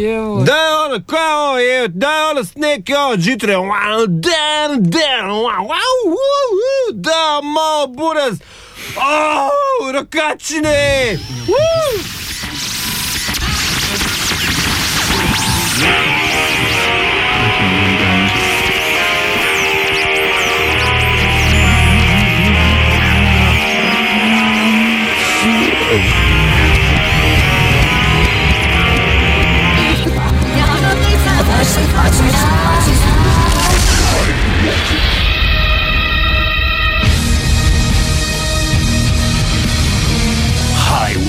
jel. Da je ono, kao je, da je ono sneg, kao džitre, dan, dan, da malo buraz, oh, rokačine, woo!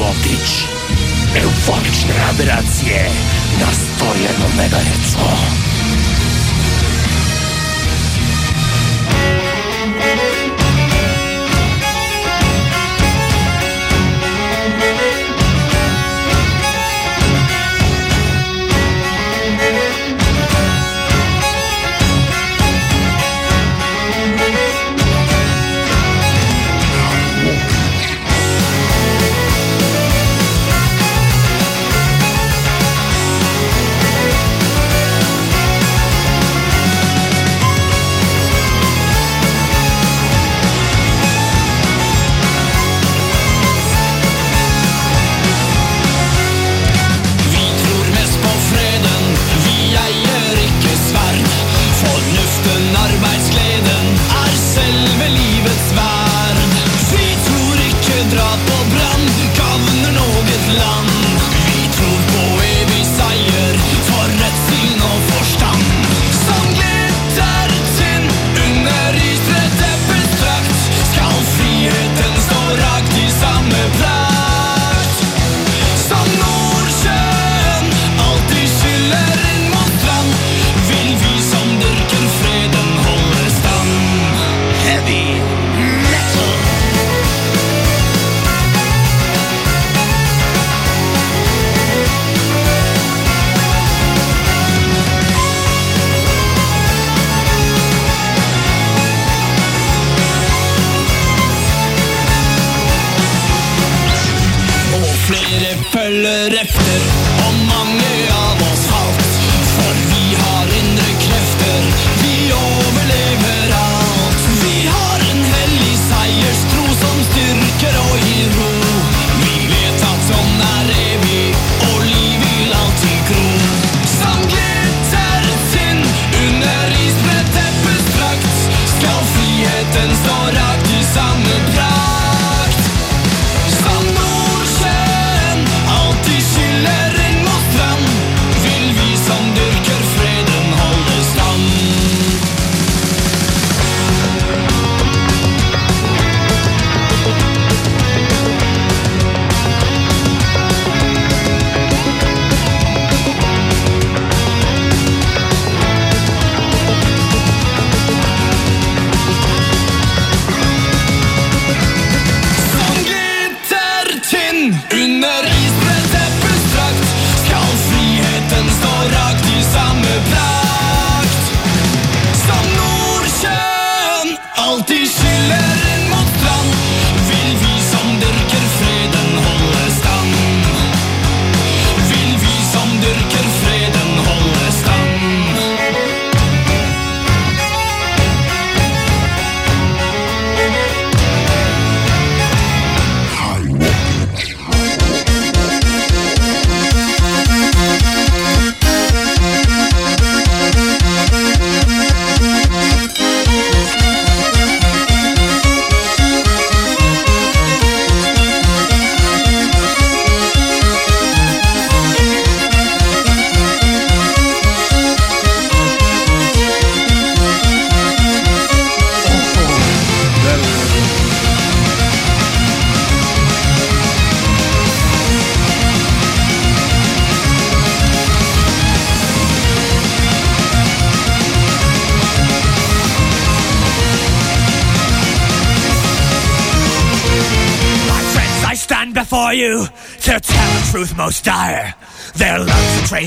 Lotić Euforične aberacije na 101 MHz.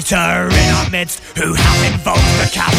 traitor in our midst who have invoked the cap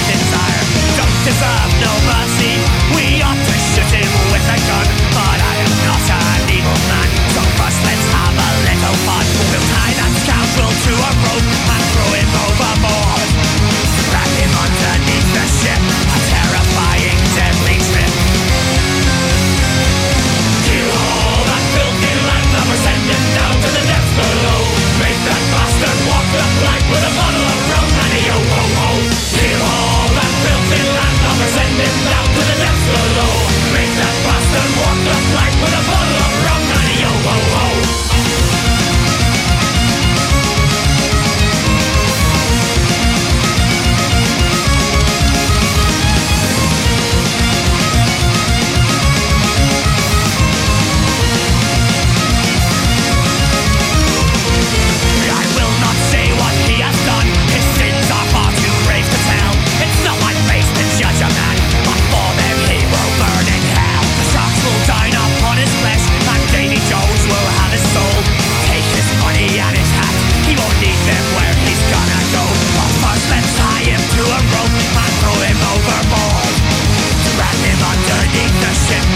Send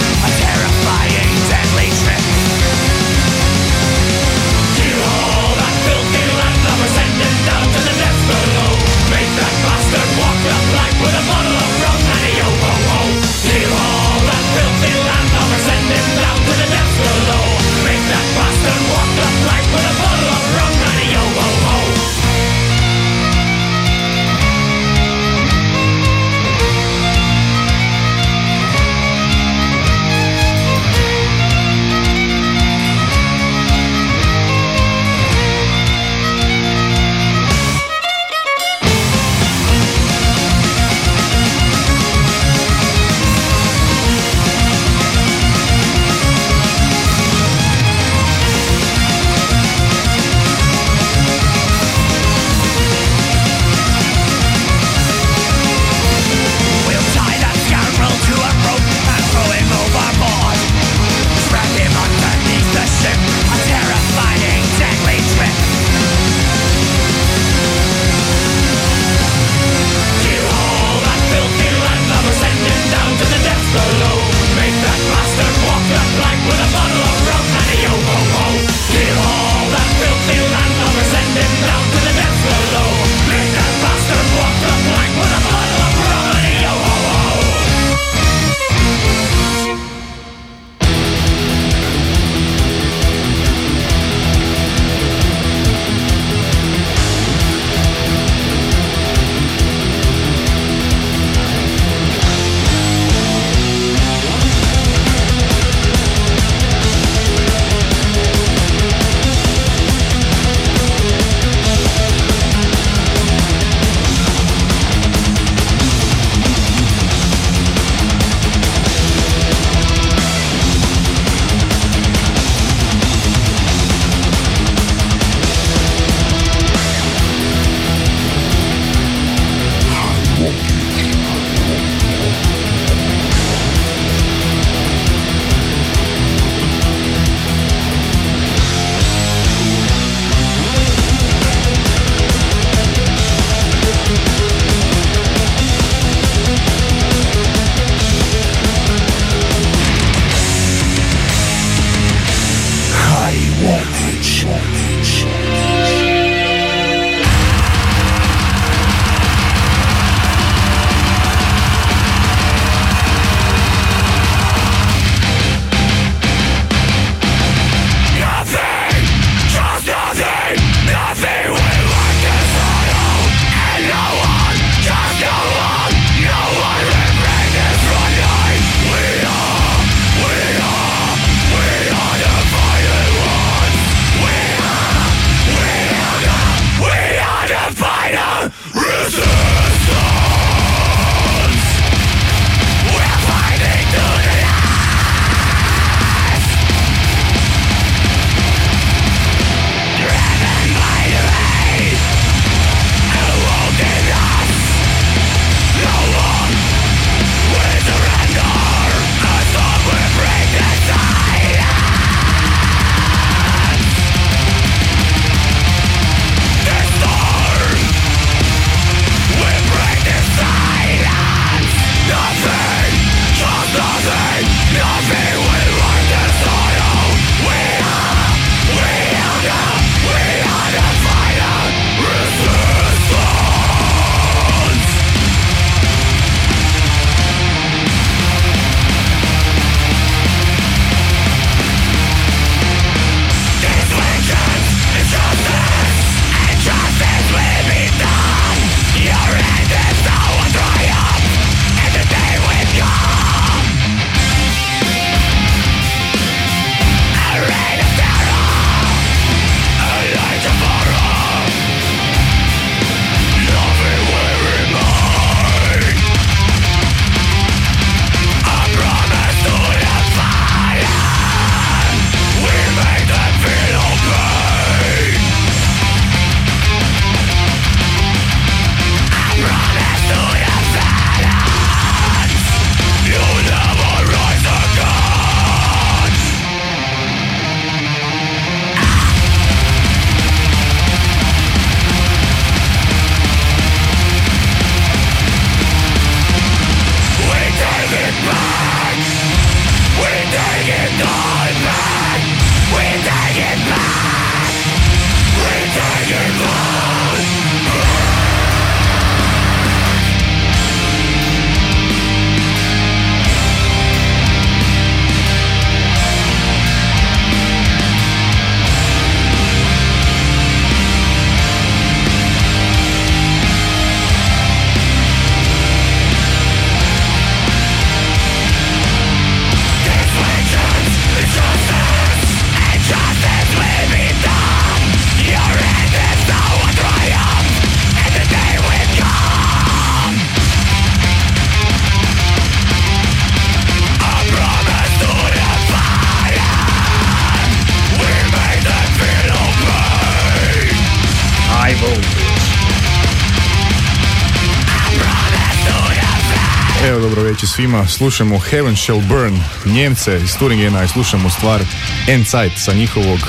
svima. Slušamo Heaven Shall Burn, Njemce iz Turingena i slušamo stvar Endzeit sa njihovog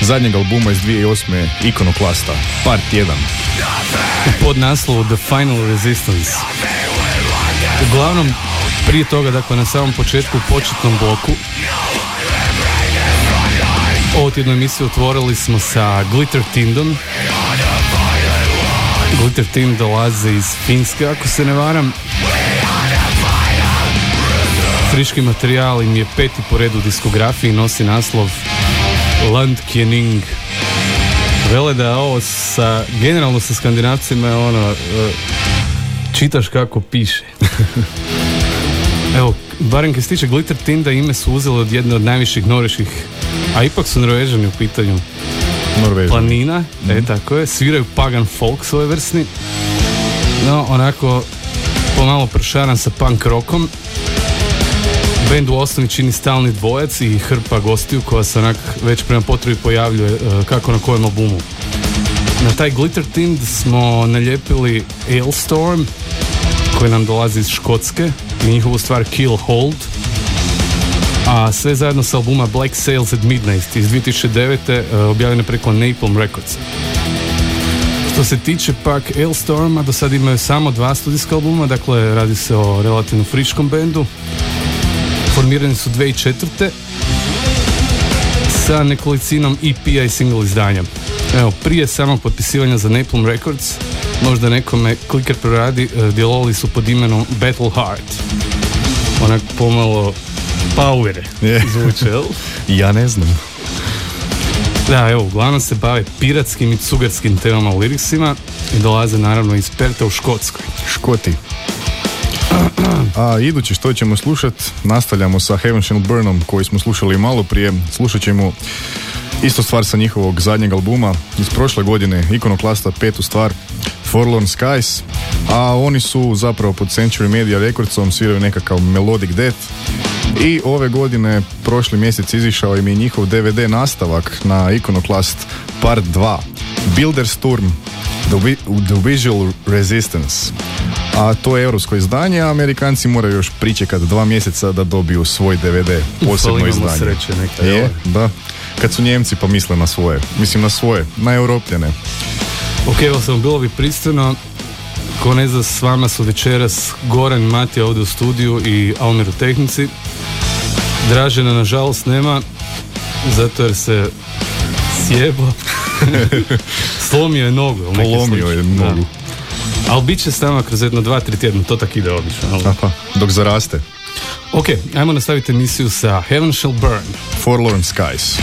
zadnjeg albuma iz 2008. Ikonoklasta, part 1. pod naslovu The Final Resistance. Uglavnom, prije toga, dakle, na samom početku, u početnom bloku, ovu tjednu emisiju otvorili smo sa Glitter Tindom. Glitter Tind dolaze iz Finske, ako se ne varam. Friški materijal im je peti po redu diskografiji, nosi naslov Landkjening. Vele da ovo sa, generalno sa skandinavcima je ono, e, čitaš kako piše. Evo, barem kad se tiče Glitter Tinda ime su uzeli od jedne od najviših norveških, a ipak su norvežani u pitanju Norvežan. planina, e tako je, sviraju pagan folk svojevrsni, no onako pomalo pršaran sa punk rockom. Band u osnovi čini stalni dvojac i hrpa gostiju koja se onak već prema potrebi pojavljuje e, kako na kojem albumu. Na taj Glitter Tind smo naljepili Ailstorm koji nam dolazi iz Škotske i njihovu stvar Kill Hold a sve zajedno sa albuma Black Sails at Midnight iz 2009. e, objavljene preko Napalm Records. Što se tiče pak Ailstorma, do sad imaju samo dva studijska albuma, dakle radi se o relativno friškom bendu. Formirani su 2004. sa nekolicinom EP-a i single izdanja. Evo, prije samog potpisivanja za Napalm Records, možda nekome kliker proradi, e, djelovali su pod imenom Battle Heart. Onak pomalo power Je. zvuče, jel? Ja ne znam. Da, evo, uglavnom se bave piratskim i cugarskim temama u liriksima i dolaze naravno iz Perta u Škotskoj. Škoti. A idući što ćemo slušat, nastavljamo sa Heaven Shall Burnom koji smo slušali malo prije. Slušat ćemo isto stvar sa njihovog zadnjeg albuma iz prošle godine, Ikonoklasta, petu stvar, Forlorn Skies. A oni su zapravo pod Century Media Recordsom, sviraju nekakav Melodic Death. I ove godine, prošli mjesec izišao im je njihov DVD nastavak na Iconoclast Part 2. Buildersturm The, Vi- The Visual Resistance. A to je europsko izdanje, a Amerikanci moraju još pričekati dva mjeseca da dobiju svoj DVD, posebno izdanje. sreće neka, Je, da. Kad su Njemci pa misle na svoje. Mislim na svoje, na europljane. Ok, evo sam bilo bi pristojno. Ko ne zna, s vama su večeras Goran i Matija ovdje u studiju i Almir u tehnici. Dražena nažalost nema, zato jer se sjebo. Slomio je nogu. Polomio je nogu. Da. Ali bit će s nama kroz jedno dva, tri tjedna, to tak ide obično. jel? Aha, dok zaraste. Ok, ajmo nastaviti emisiju sa Heaven Shall Burn. Forlorn Skies.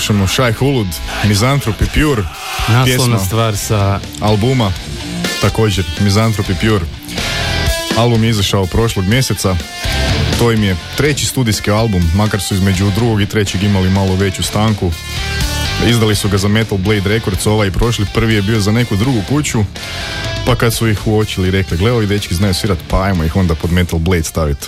slušamo Šaj Hulud, Misanthropy Pure. Naslovna stvar sa... Albuma, također, Misanthropy Pure. Album je izašao prošlog mjeseca. To im je treći studijski album, makar su između drugog i trećeg imali malo veću stanku. Izdali su ga za Metal Blade Records, ovaj i prošli prvi je bio za neku drugu kuću. Pa kad su ih uočili rekli, gle, ovi dečki znaju svirat, pa ajmo ih onda pod Metal Blade staviti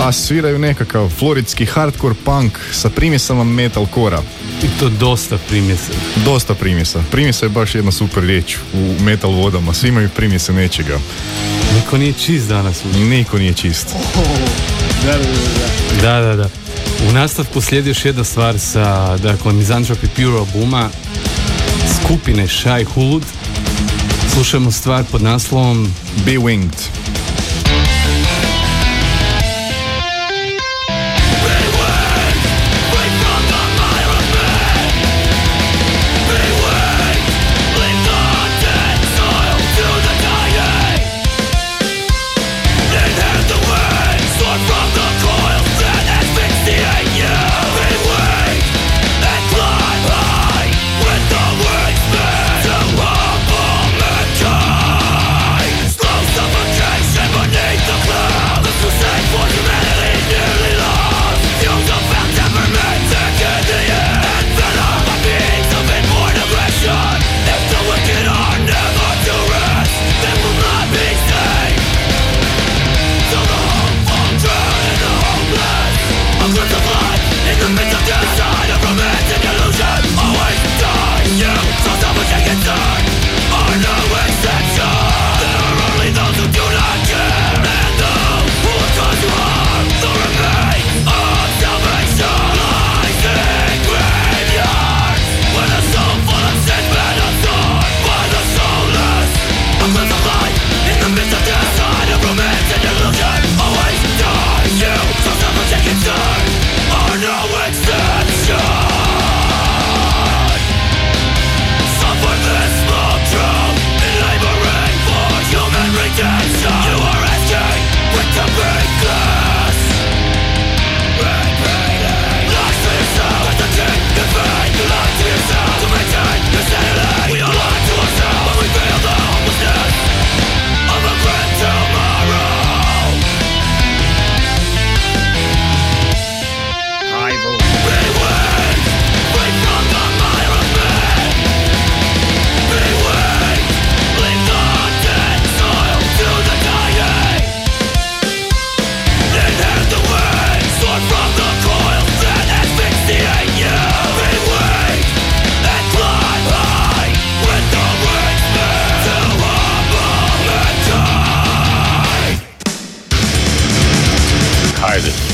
a sviraju nekakav floridski hardcore punk sa primjesama metalkora. I to dosta primjesa. Dosta primjesa. Primjesa je baš jedna super riječ u metal vodama. Svi imaju primjese nečega. Niko nije čist danas. Niko nije čist. Oh, da, da, da. da, da, U nastavku slijedi još jedna stvar sa dakle, Mizantropi Pure albuma skupine Shy Hulud. Slušamo stvar pod naslovom Be Winged.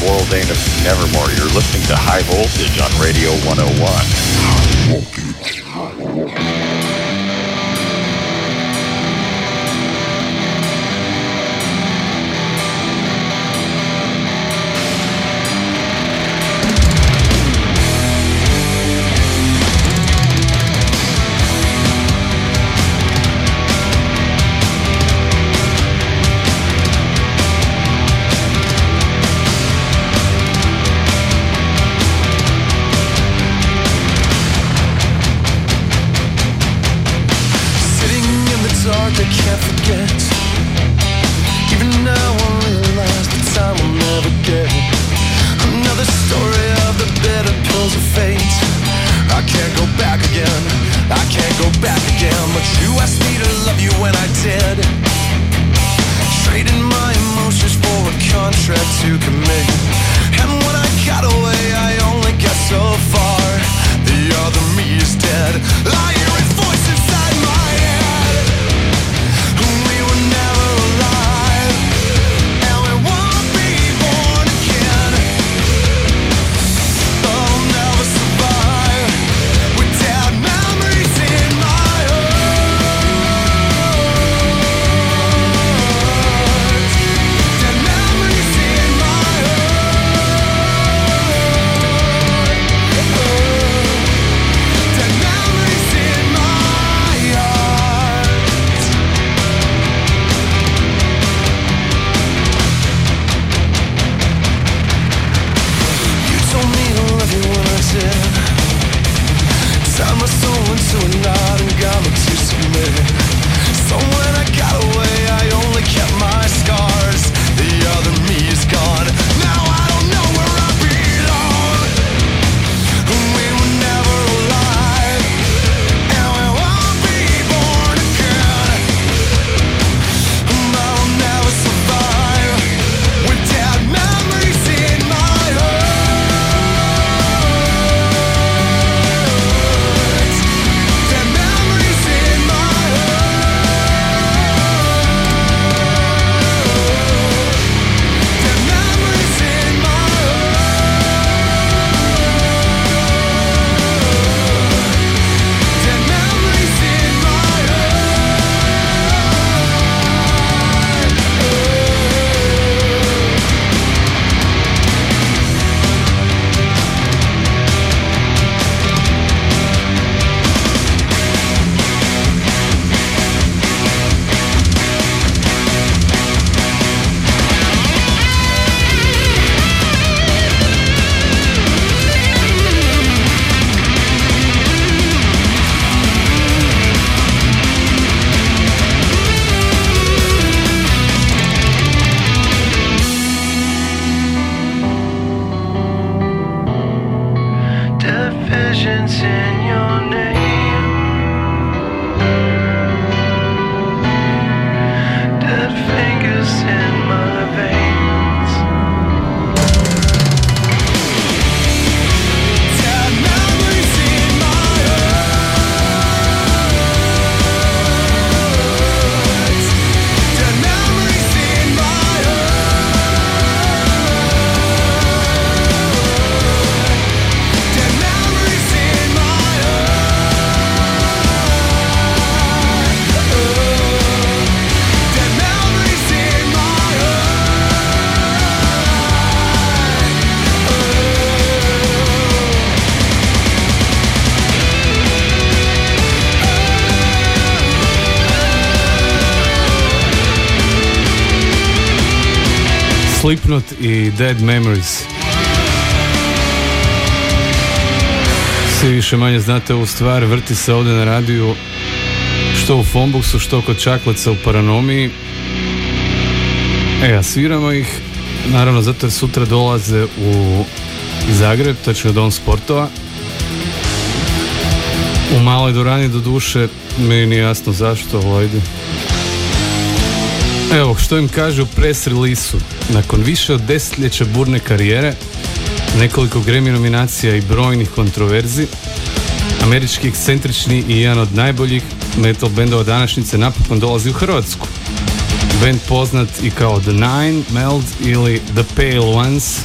World Laurel Dane of Nevermore. You're listening to High Voltage on Radio 101. i Dead Memories. Svi više manje znate ovu stvar, vrti se ovdje na radiju što u Fombuxu, što kod Čakleca u Paranomiji. E, a sviramo ih, naravno zato jer sutra dolaze u Zagreb, točno Dom sportova. U maloj dvorani do duše, meni nije jasno zašto, ali. Evo, što im kaže u press release Nakon više od desetljeća burne karijere, nekoliko Grammy nominacija i brojnih kontroverzi, američki ekscentrični i jedan od najboljih metal bendova današnjice napokon dolazi u Hrvatsku. Band poznat i kao The Nine, Meld ili The Pale Ones.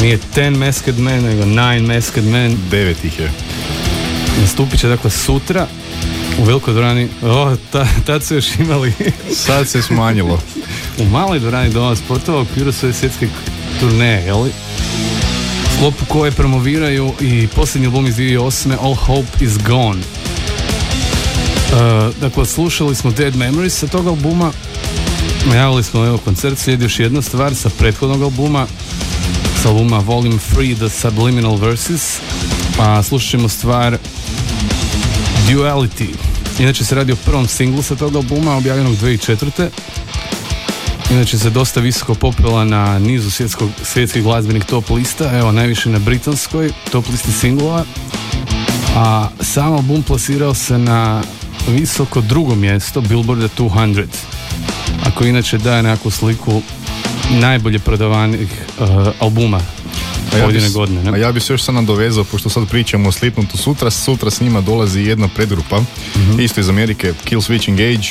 Nije Ten Masked Men, nego Nine Masked Men. Devet ih je. Nastupit će dakle sutra u velikoj dvorani. O, ta, tad su još imali Sad se smanjilo. u maloj dvorani Doma sportova u okviru svoje svjetske turneje, jeli? Sklopu koje promoviraju i posljednji album iz 2008. All Hope is Gone. Uh, dakle, slušali smo Dead Memories sa tog albuma. Najavili smo evo koncert, slijedi još jedna stvar sa prethodnog albuma, sa albuma Volume 3 The Subliminal Verses. A slušat ćemo stvar Duality. Inače se radi o prvom singlu sa tog albuma, objavljenog 2004. Inače se dosta visoko popela na nizu svjetskog, svjetskih glazbenih top lista, evo najviše na britanskoj top listi singlova. A sam album plasirao se na visoko drugo mjesto Billboarda 200. Ako inače daje nekakvu sliku najbolje prodavanih uh, albuma ja, pojedine godine. a ja bi se još sad nadovezao, pošto sad pričamo o Slipknotu sutra, sutra s njima dolazi jedna predgrupa, Mhm. isto iz Amerike, Kill Switch Engage,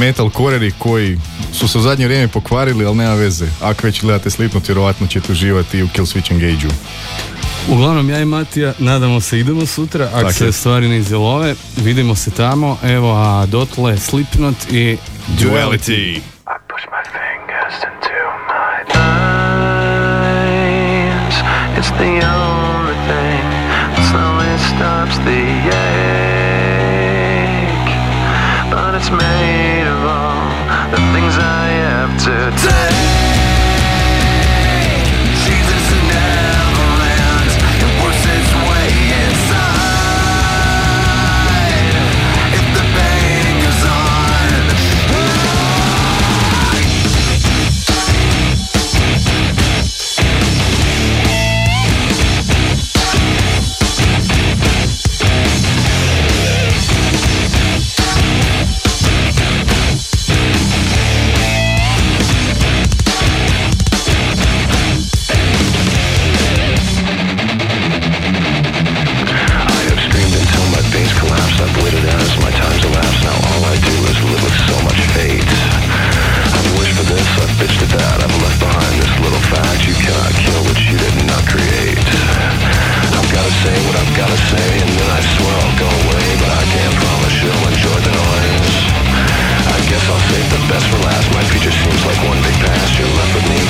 metal koreri koji su se u zadnje vrijeme pokvarili, ali nema veze. Ako već gledate Slipknot, vjerojatno ćete uživati i u Kill Switch Engage-u. Uglavnom, ja i Matija nadamo se idemo sutra, ako se stvari ne izjelove, vidimo se tamo, evo, a dotle Slipknot i Duality. I the only best for last. My future seems like one big past. You're left with me,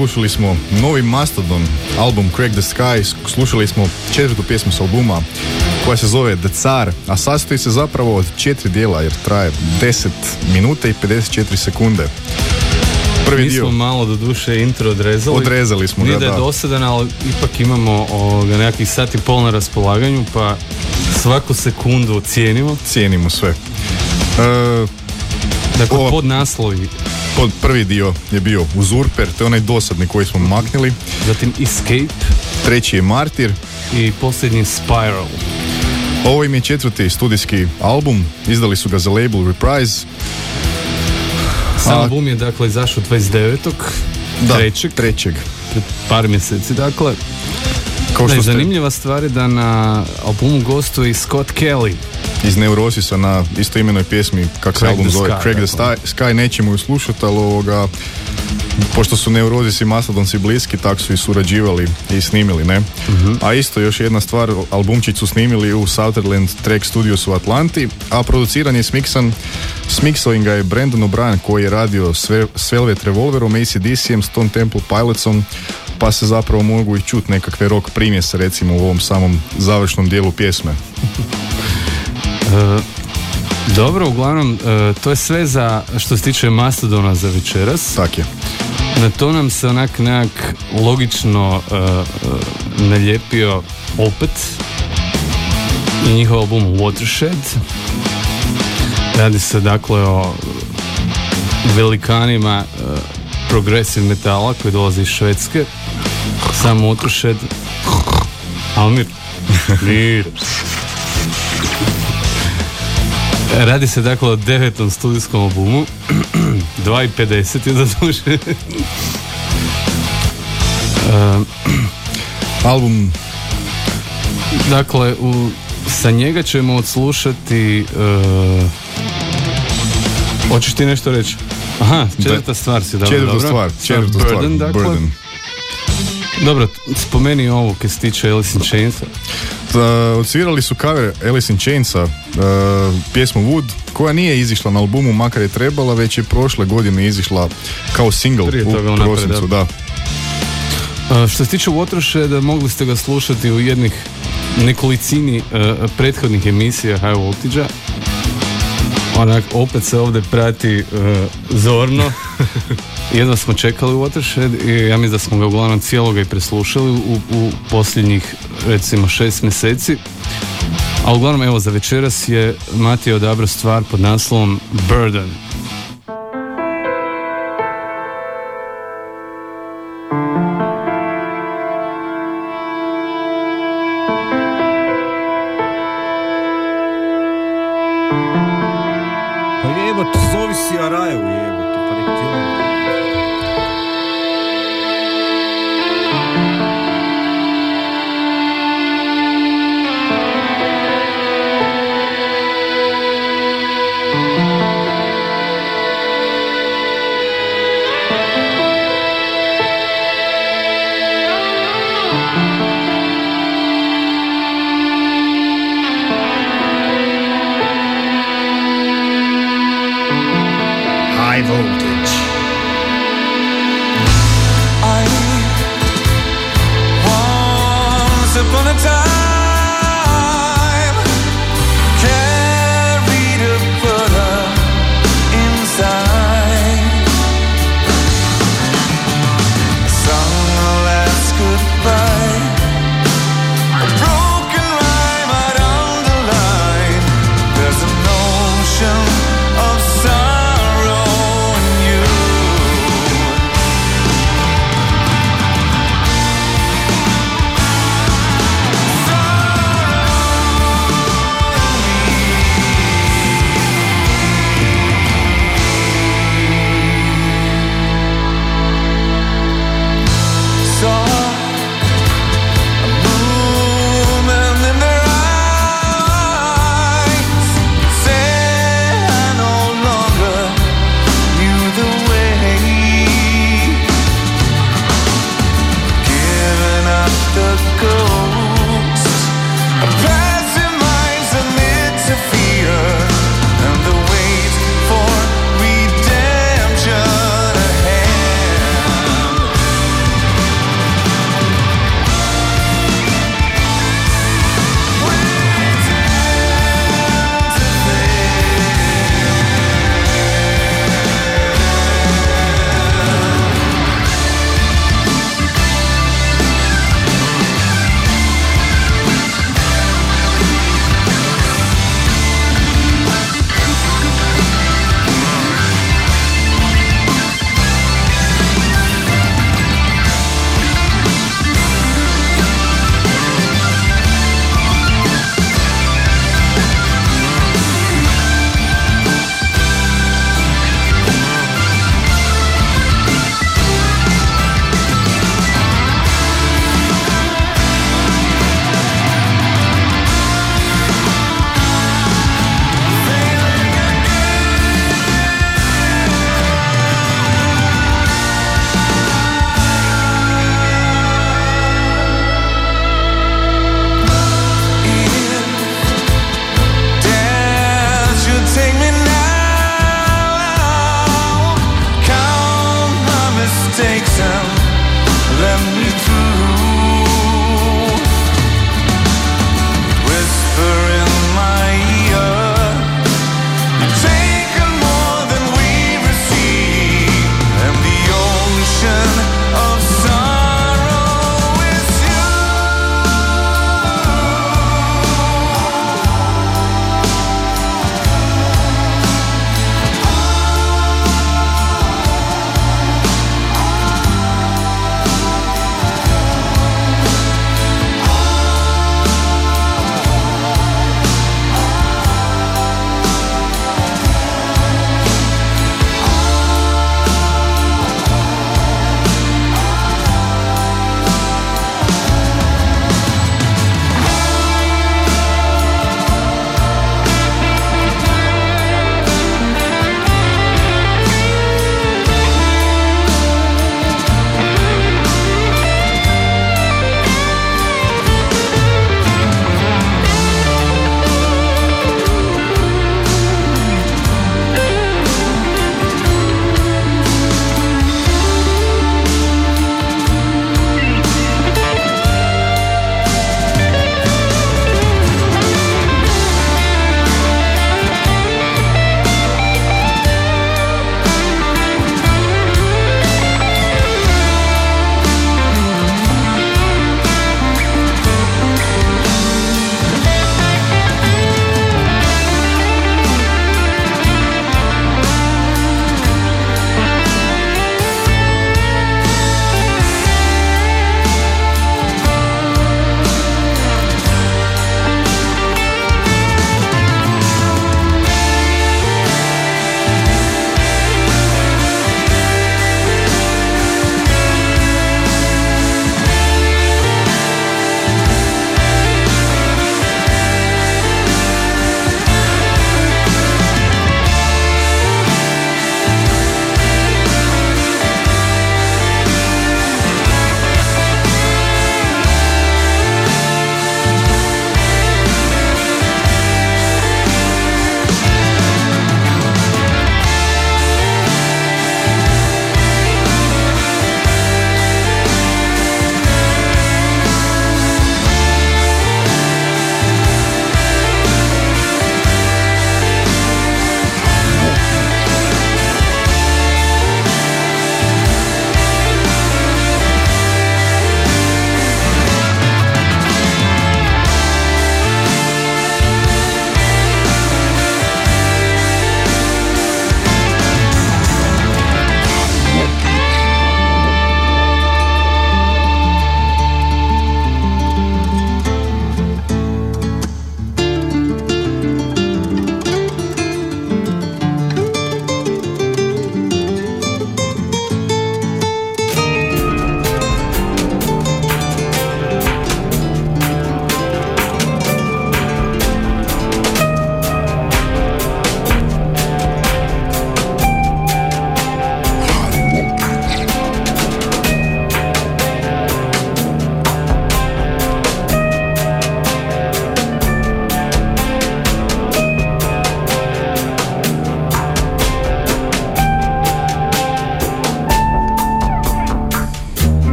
slušali smo novi Mastodon, album Crack the Sky, slušali smo četvrtu pjesmu s albuma koja se zove The Car, a sastoji se zapravo od četiri dijela jer traje 10 minuta i 54 sekunde. Prvi Mi dio, smo malo do duše intro odrezali. odrezali smo Nije ga, da je da. dosadan, ali ipak imamo ovoga, nekakvih sati pol na raspolaganju, pa svaku sekundu cijenimo. Cijenimo sve. E, Dakle, pod naslovi, prvi dio je bio Uzurper, to je onaj dosadni koji smo maknili. zatim Escape Treći je Martir. i posljednji Spiral. Ovo im je četvrti studijski album, izdali su ga za label Reprise. Sam A- album je dakle izašao 29. Da, trećeg, trećeg. pred par mjeseci dakle. Kao što ste zanimljiva stvar je da na albumu gostuje i Scott Kelly. Iz Neurosisa na istoimenoj pjesmi, kako se album zove, Crack the. Sky, Sky nećemo ju slušati, ali ovoga, pošto su Neurozis i Mastodonci bliski, tak su i surađivali i snimili, ne? Mhm. A isto još jedna stvar, albumčić su snimili u Sutherland Track Studios u Atlanti, a produciran je smiksan, smiksao ga je Brandon O'Brien koji je radio s, Ve- s Velvet Revolverom, ACDC-em, Stone Temple Pilotsom, pa se zapravo mogu i čut nekakve rock primjese recimo u ovom samom završnom dijelu pjesme. E, dobro, uglavnom, e, to je sve za što se tiče Mastodona za večeras. Tak je. Na to nam se onak nekak logično e, nalijepio opet i njihov album Watershed. Radi se dakle o velikanima progressive metala koji dolaze iz Švedske. Sam Watershed. Almir. Mir. Radi se dakle o devetom studijskom albumu 2.50 je da duže Album Dakle, u, sa njega ćemo odslušati uh, Hoćeš ti nešto reći? Aha, četvrta stvar si dobro, Četvrta dobro. stvar, četvrta stvar, Burden, dakle. Burden. Dobro, spomeni ovo kad se tiče Alice in Chainsa. Uh, odsvirali su cover Alice in Chainsa, uh, pjesmu Wood, koja nije izišla na albumu, makar je trebala, već je prošle godine izišla kao single Prije u prosincu, da. Uh, što se tiče Watershed, mogli ste ga slušati u jednih nekolicini uh, prethodnih emisija High Voltage-a. Onak, opet se ovdje prati uh, zorno. Jedva smo čekali Watershed i ja mislim da smo ga uglavnom cijeloga i preslušali u, u posljednjih recimo šest mjeseci. A uglavnom evo za večeras je Matija odabrao stvar pod naslovom Burden.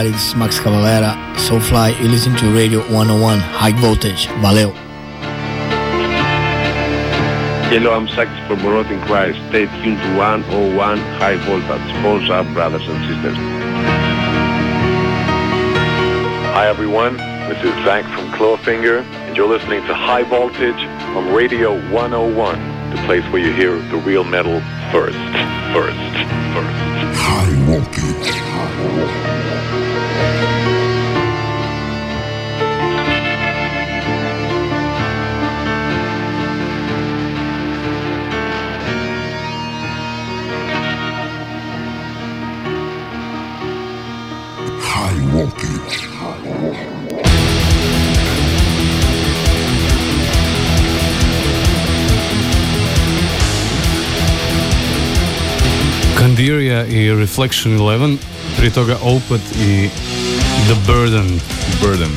Everybody, this is Max Cavalera, Soulfly, you listen to Radio 101 High Voltage. Valeu! Hello, I'm Sax from Rotting Christ. Stay tuned to 101 High Voltage. Phones up, brothers and sisters. Hi, everyone. This is Zach from Clawfinger, and you're listening to High Voltage on Radio 101, the place where you hear the real metal first, first, first. High Voltage. Reflection 11, prije toga Opet i The Burden. Burden.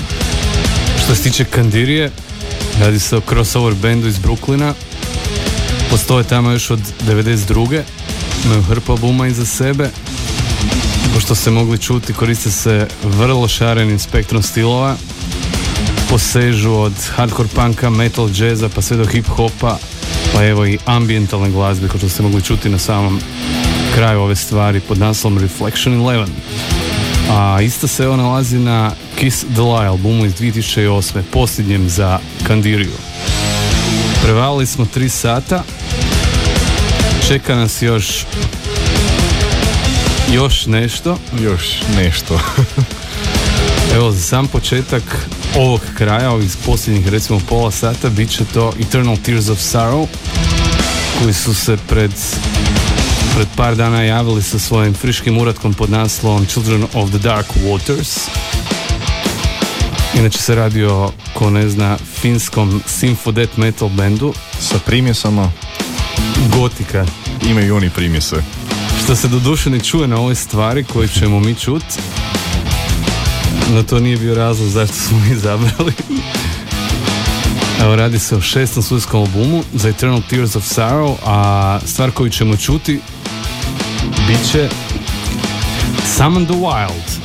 Što se tiče Kandirije, radi se o crossover bandu iz Brooklyna. Postoje tamo još od 92. Imaju hrpu albuma iza sebe. Pošto ste mogli čuti, koriste se vrlo šarenim spektrom stilova. Posežu od hardcore punka, metal jazza pa sve do hip hopa, pa evo i ambientalne glazbe, kao što ste mogli čuti na samom kraju ove stvari pod naslovom Reflection 11. A ista se evo nalazi na Kiss the Lie albumu iz 2008. posljednjem za Kandiriju. Prevalili smo tri sata. Čeka nas još još nešto. Još nešto. Evo, za sam početak ovog kraja, ovih posljednjih recimo pola sata, bit će to Eternal Tears of Sorrow, koji su se pred, pred par dana javili sa svojim friškim uratkom pod naslovom Children of the Dark Waters. Inače se radi o, ko ne zna, finskom sympho death metal bendu. Sa primjesama Gotika. imaju i oni primjese. Što se doduše ne čuje na ovoj stvari koju ćemo mi čut. No to nije bio razlog zašto smo mi izabrali. Evo radi se o šestom studijskom albumu za Eternal Tears of Sorrow, a stvar koju ćemo čuti bit Summon the Wild.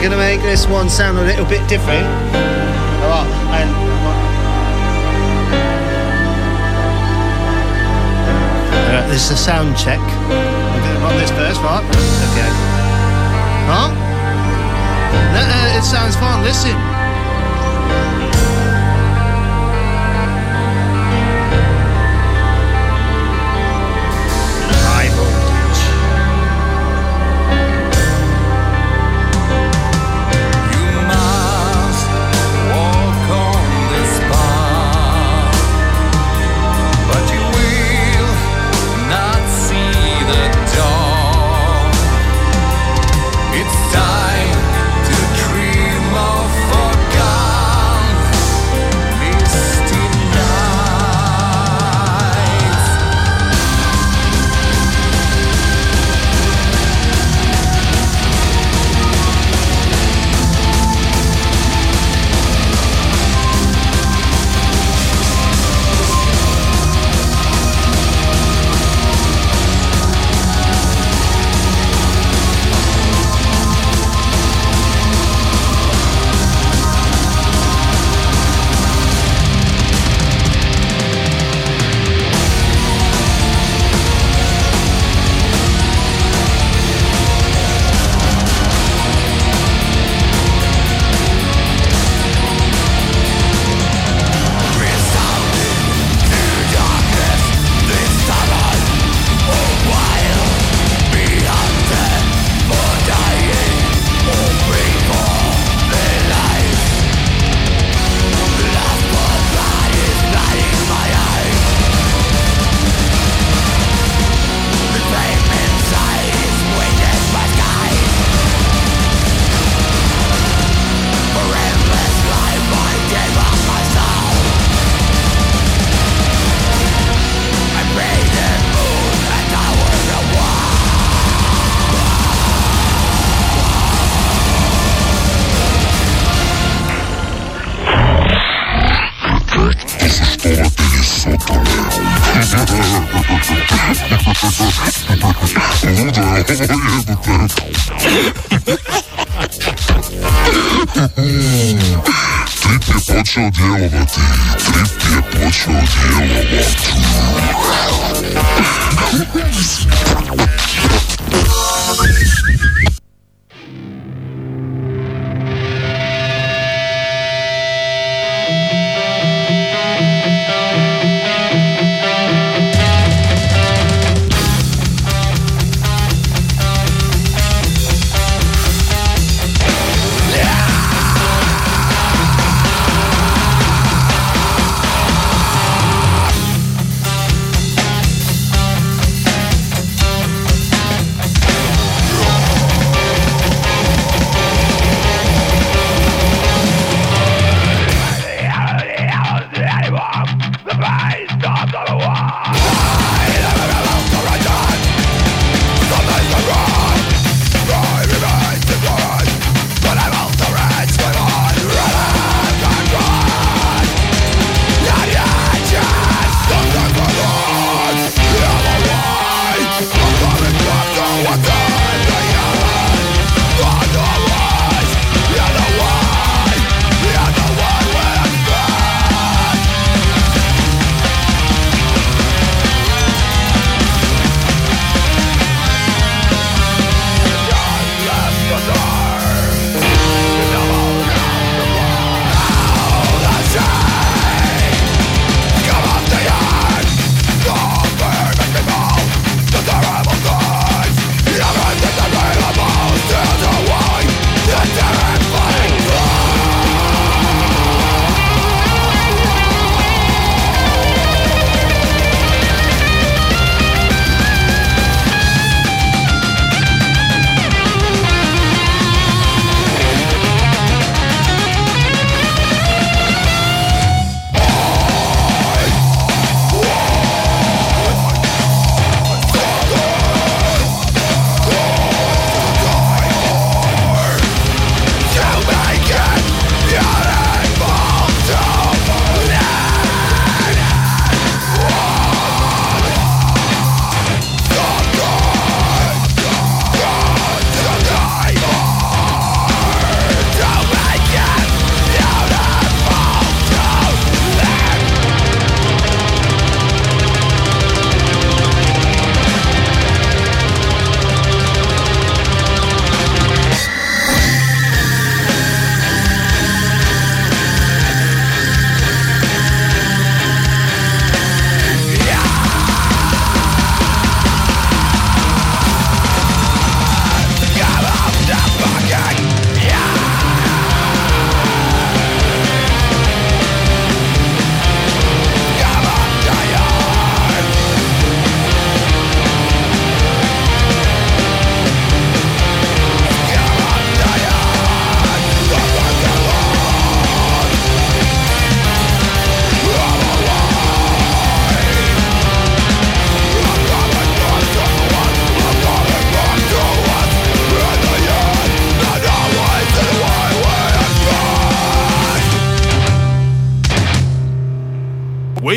Going to make this one sound a little bit different. All right, uh, this is a sound check. We're to run this first, right? Okay. Huh? No, it sounds fine. Listen.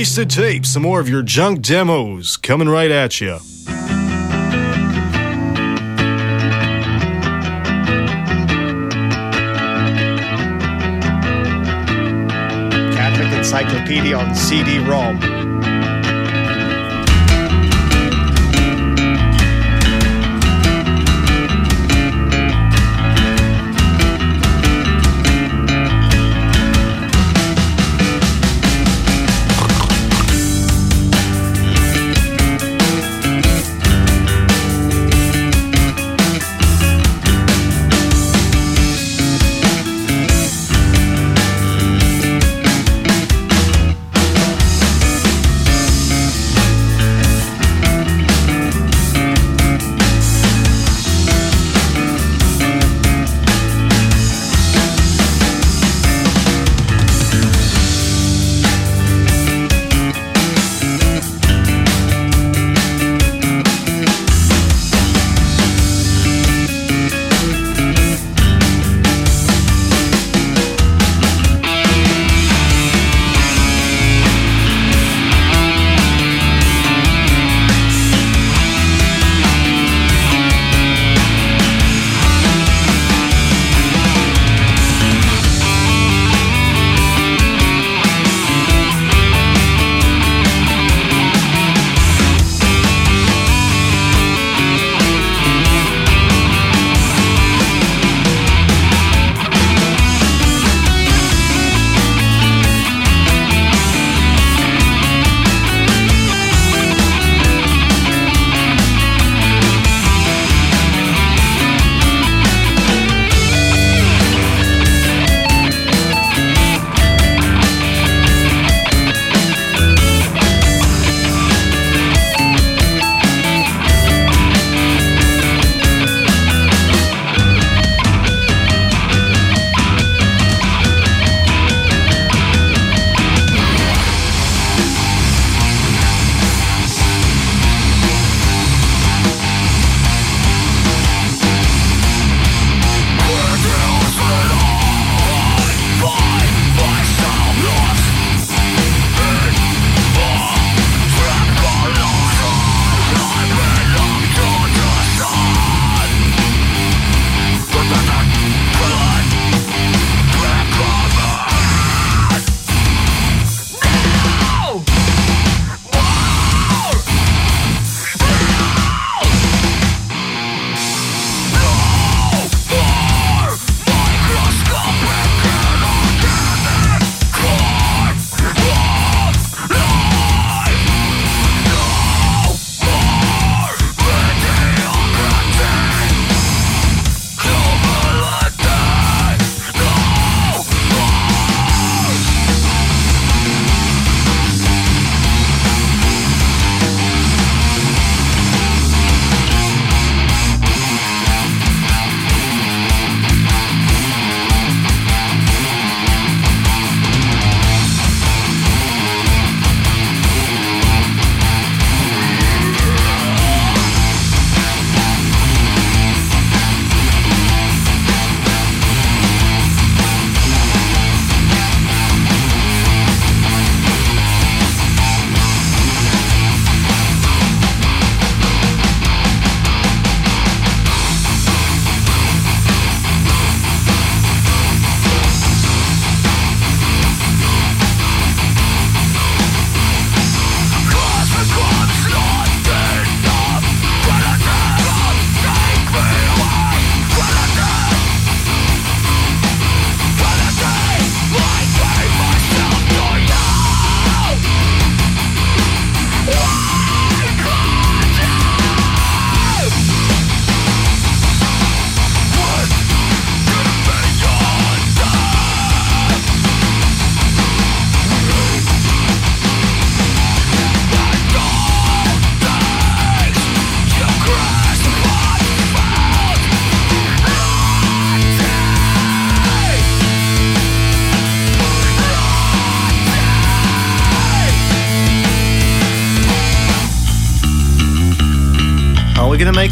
Wasted tape, some more of your junk demos coming right at you. Catholic Encyclopedia on CD-ROM.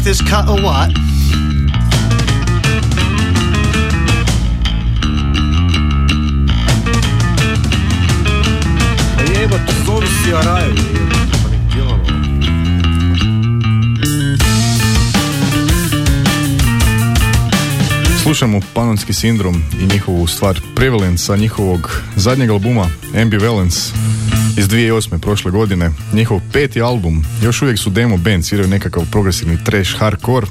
Make this cut or what? Jebote, zovi. Pa nek Dylanova. Slušamo Panonski sindrom i njihovu stvar Prevalence sa njihovog zadnjeg albuma Ambivalence iz 2008. prošle godine. Njihov peti album, još uvijek su demo band, sviraju nekakav progresivni trash hardcore,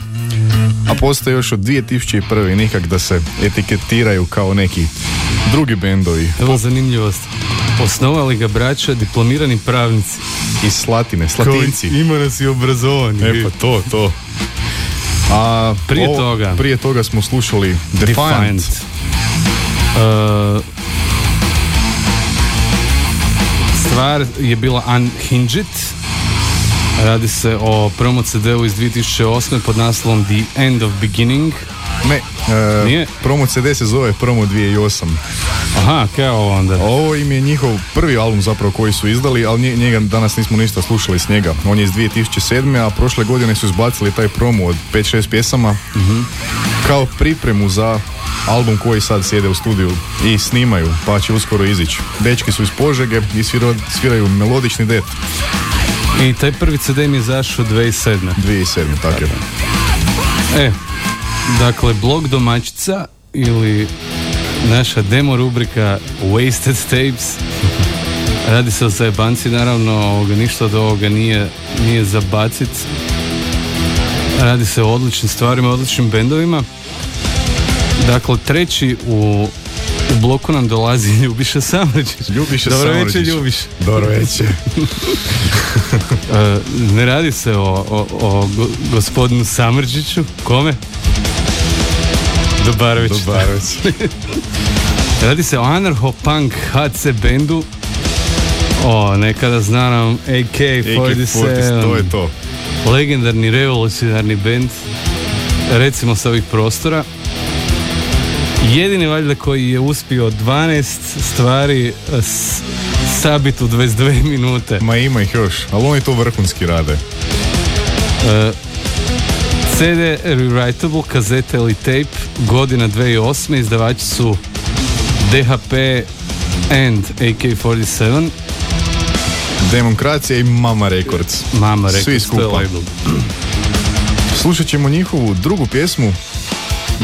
a postoje još od 2001. i nikak da se etiketiraju kao neki drugi bendovi Evo zanimljivost. Osnovali ga braća diplomirani pravnici. iz Slatine, Slatinci. Koji Ima nas i obrazovani. E pa to, to. A Prije ovo- toga- Prije toga smo slušali Defiant. Defiant. Uh, stvar je bila Unhinged. Radi se o promo CD-u iz 2008. pod naslovom The End of Beginning. Ne, e, Nije? promo CD se zove Promo 2008. Aha, kaj je ovo onda? Ovo im je njihov prvi album zapravo koji su izdali, ali nje- njega danas nismo ništa slušali s njega. On je iz 2007. a prošle godine su izbacili taj promo od 5-6 pjesama kao pripremu za album koji sad sjede u studiju i snimaju, pa će uskoro izići. Dečki su iz Požege i svira- sviraju melodični det. I taj prvi CD mi je izašao 2007. 2007. tako je. E, dakle, blog domaćica ili naša demo rubrika Wasted Tapes. Radi se o zajebanci, naravno, ovoga, ništa od ovoga nije, nije za bacit. Radi se o odličnim stvarima, odličnim bendovima. Dakle, treći u, u bloku nam dolazi Ljubiša Samrđić. Ljubiša Dobro večer. Ljubiš. Dobro večer. E, ne radi se o, o, o go- gospodinu Samrđiću. Kome? Dobarović. Dobarović. Radi se o anarcho-punk HC bendu. O, nekada znanom AK-47. to je to. Legendarni revolucionarni bend. Recimo sa ovih prostora. Jedini valjda koji je uspio 12 stvari e, s, sabit u 22 minute. Ma ima ih još, ali oni to vrhunski rade. E, CD Rewritable, kazeta ili tape, godina 2008. Izdavači su DHP and AK-47. Demokracija i Mama Records. Mama Records, Svi skupa. label. Slušat ćemo njihovu drugu pjesmu,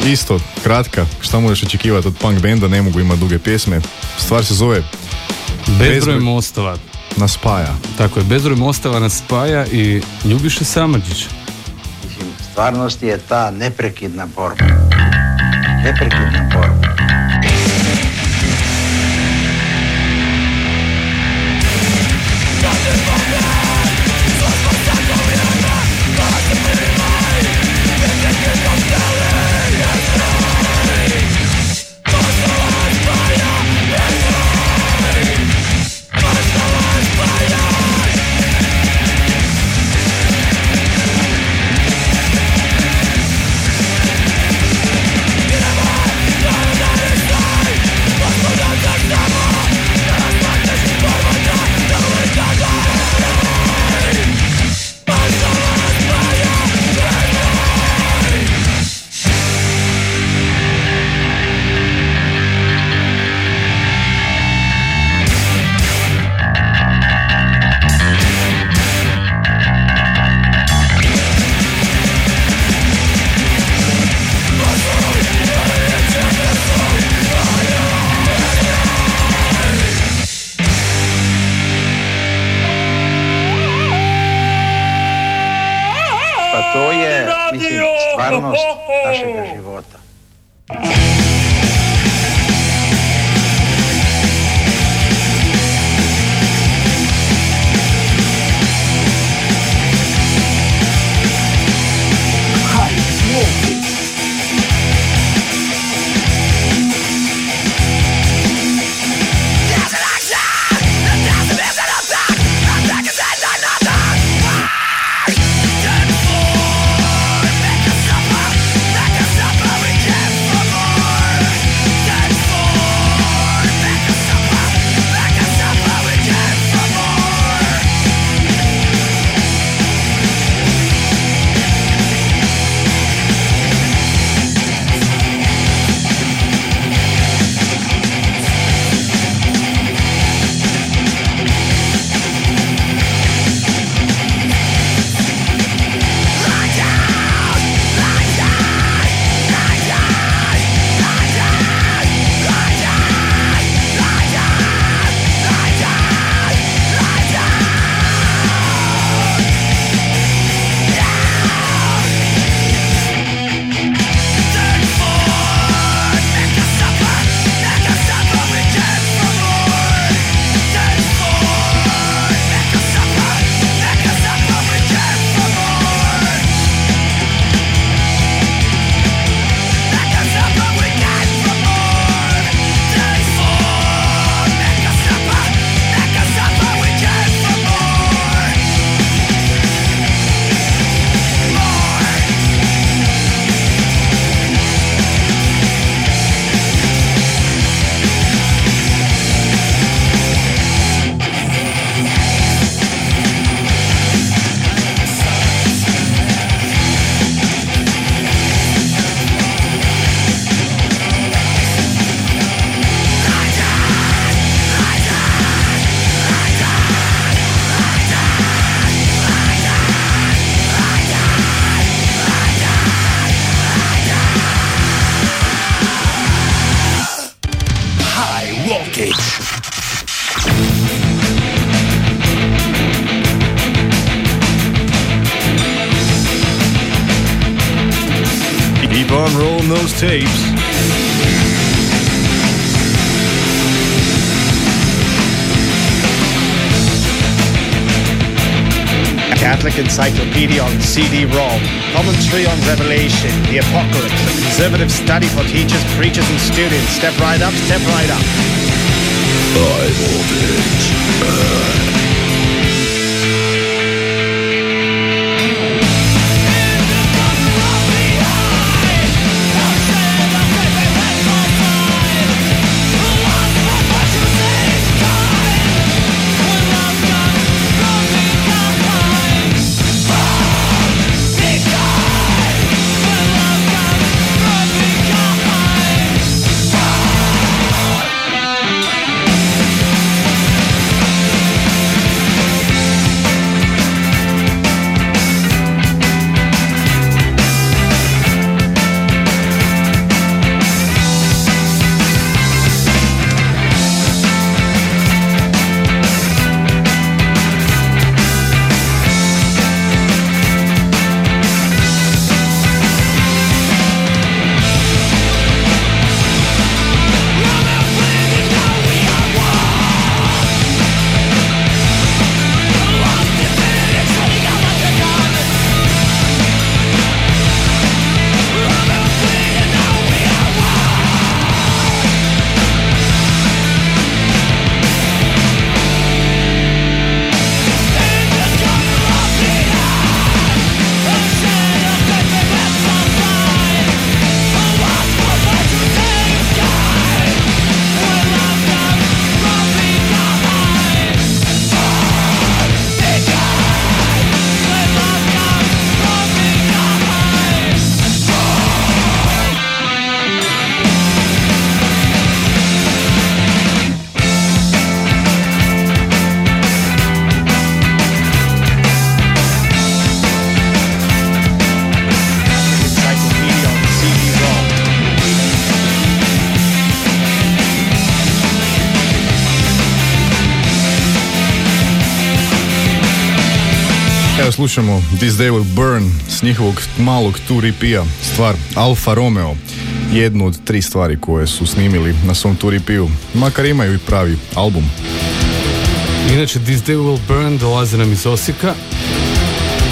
isto kratka, šta možeš očekivati od punk benda, ne mogu imati duge pjesme. Stvar se zove Bezbroj Bezbroj- mostova. Na spaja. Tako je, bezbroj mostova nas spaja i Ljubiša Samrđić. Mislim, stvarnost je ta neprekidna borba. Neprekidna borba. Mislim, stvarnost našega života. Revelation, the Apocalypse, a conservative study for teachers, preachers, and students. Step right up, step right up. Voltage. Encyclopedia slušamo This Day Will Burn s njihovog malog tour EP-a, stvar Alfa Romeo. Jednu od tri stvari koje su snimili na svom tour EP-u, makar imaju i pravi album. Inače, This Day Will Burn dolazi nam iz Osijeka.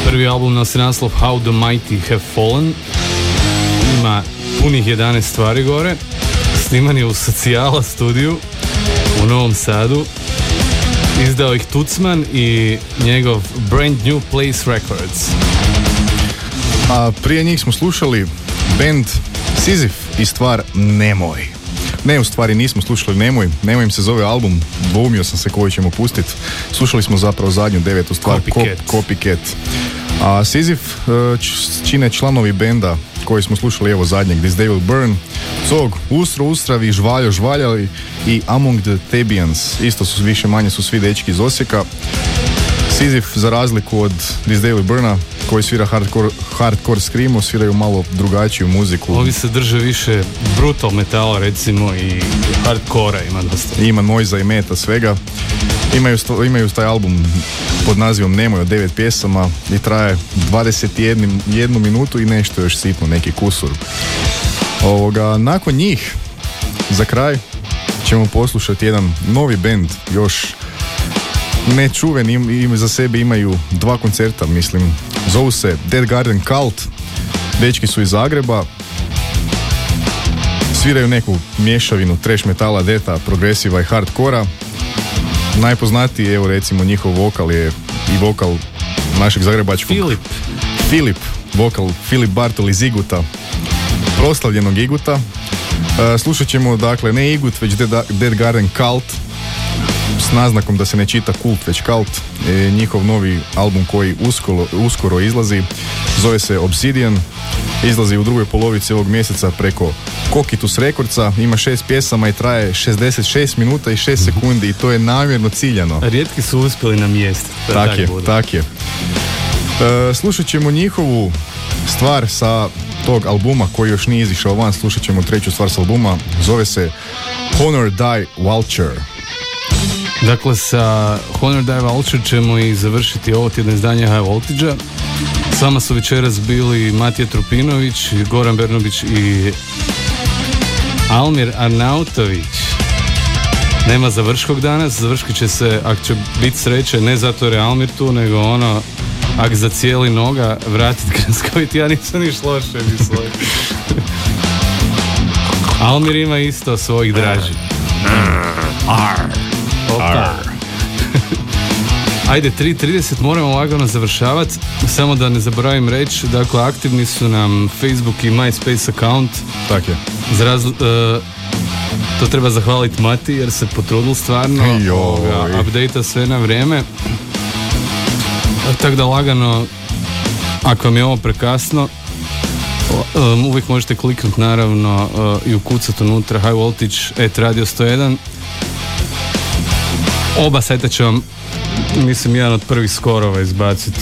Prvi album nosi naslov How the Mighty Have Fallen. Ima punih 11 stvari gore. Sniman je u Socijala studiju u Novom Sadu. Izdao ih Tucman i njegov Brand New Place Records. A prije njih smo slušali band Sizif i stvar Nemoj. Ne, u stvari nismo slušali Nemoj, Nemoj im se zove album, dvoumio sam se koji ćemo pustiti. Slušali smo zapravo zadnju devetu stvar, Copycat. Cop- Copycat. A Sizif e, čine članovi benda koji smo slušali evo zadnjeg, This Will Burn, Cog, Ustro, Ustravi, Žvaljo, Žvaljali i Among the Thebians. Isto su više manje su svi dečki iz Osijeka. Sizif za razliku od This Will Burna koji svira hardcore, hardcore screamo, sviraju malo drugačiju muziku. Ovi se drže više brutal metala recimo i hardcora ima dosta. Ima noiza i meta svega. Imaju, sto- imaju taj album pod nazivom Nemoj od devet pjesama i traje 21 jednu minutu i nešto još sitno, neki kusur. Ovoga, nakon njih, za kraj, ćemo poslušati jedan novi band, još nečuven, im, im za sebe imaju dva koncerta, mislim. Zovu se Dead Garden Cult, dečki su iz Zagreba, sviraju neku mješavinu trash metala, deta, progresiva i hardkora. Najpoznatiji, evo recimo, njihov vokal je i vokal našeg zagrebačkog... Filip. Filip, vokal Filip Bartol iz Iguta, proslavljenog Iguta. E, slušat ćemo, dakle, ne Igut, već Dead, Dead Garden Cult, s naznakom da se ne čita kult, već cult. E, njihov novi album koji uskoro, uskoro izlazi, zove se Obsidian, izlazi u drugoj polovici ovog mjeseca preko Kokitus Rekordca, ima šest pjesama i traje 66 minuta i 6 sekundi i to je namjerno ciljano. Rijetki su uspjeli na mjestu. Tak je, bude. tak je. E, slušat ćemo njihovu stvar sa tog albuma koji još nije izišao van, slušat ćemo treću stvar s albuma, zove se Honor Die Vulture. Dakle, sa Honor Die Vulture ćemo i završiti ovo tjedno izdanje High Voltage-a. S vama su večeras bili Matija Trupinović, Goran Bernović i Almir Arnautović. Nema završkog danas, završkit će se, ako će biti sreće, ne zato jer je Almir tu, nego ono, ako za cijeli noga vratit Kraskovit, ja nisam niš loše mislio. Almir ima isto svojih draži. Opa. Ajde, 3.30 moramo lagano završavati. Samo da ne zaboravim reći, dakle, aktivni su nam Facebook i MySpace account. Tak je. Za e, to treba zahvaliti Mati jer se potrudil stvarno. Ovoga, update sve na vrijeme. Tako da lagano, ako vam je ovo prekasno, um, uvijek možete kliknuti naravno uh, i ukucati unutra High Voltage at Radio 101. Oba sajta će vam, mislim, jedan od prvih skorova izbaciti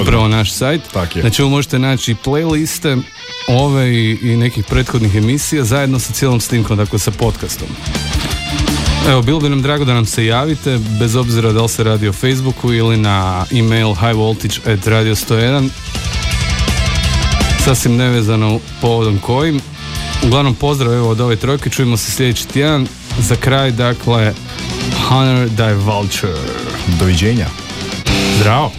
upravo naš sajt. Tak je. Znači, možete naći playliste ove i, i nekih prethodnih emisija zajedno sa cijelom snimkom, dakle sa podcastom. Evo, bilo bi nam drago da nam se javite, bez obzira da li se radi o Facebooku ili na email highvoltage at radio 101. Sasvim nevezano povodom kojim. Uglavnom pozdrav evo od ove trojke, čujemo se sljedeći tjedan. Za kraj, dakle, Hunter Die Vulture. Doviđenja. Zdravo!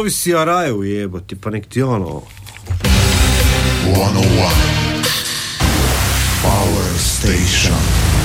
Jebot, zovi si Araju jeboti, pa nek ti ono... 101 Power Station